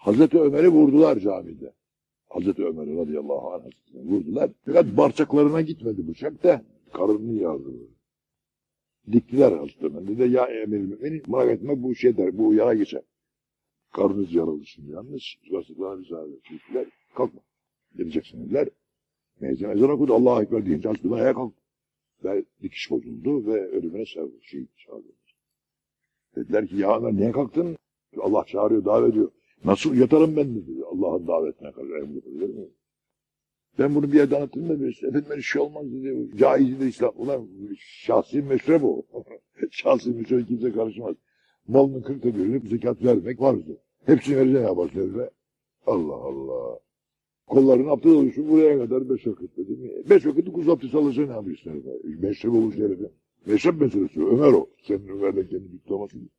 Hazreti Ömer'i vurdular camide. Hazreti Ömer'i radıyallahu anh vurdular. Fakat barçaklarına gitmedi bıçak da karnını yardı. Diktiler Hazreti Ömer. Dedi ya emir müminin merak etme bu şey der, bu yara geçer. Karnınız yaralı şimdi yalnız. Basıklarına müsaade ettiler. Kalkma. Geleceksin dediler. Meyzen ezan okudu. Allah'a ekber deyince Hazreti Ömer ayağa kalktı. Ve dikiş bozuldu ve ölümüne sevdi. Şey çağırdı. Dediler ki ya Ömer niye kalktın? Allah çağırıyor, davet ediyor. Nasıl yatarım ben dedi. Allah'ın davetine kadar emredilir mi? Ben bunu bir yerde anlattım da birisi. Efendim bir şey olmaz dedi. Caiz dedi İslam. Ulan şahsi meşrep o. şahsi meşrep kimse karışmaz. Malının kırkta birini zekat vermek farzdır. Hepsini vereceksin ya başlarına. Allah Allah. Kolların abdest oluşu buraya kadar beş vakit dedi? Beş vakit kuz abdest alacaksın ne yapıyorsun? Meşrep olmuş herifin. Meşrep meselesi. Ömer o. Senin Ömer'le kendi tutamasın.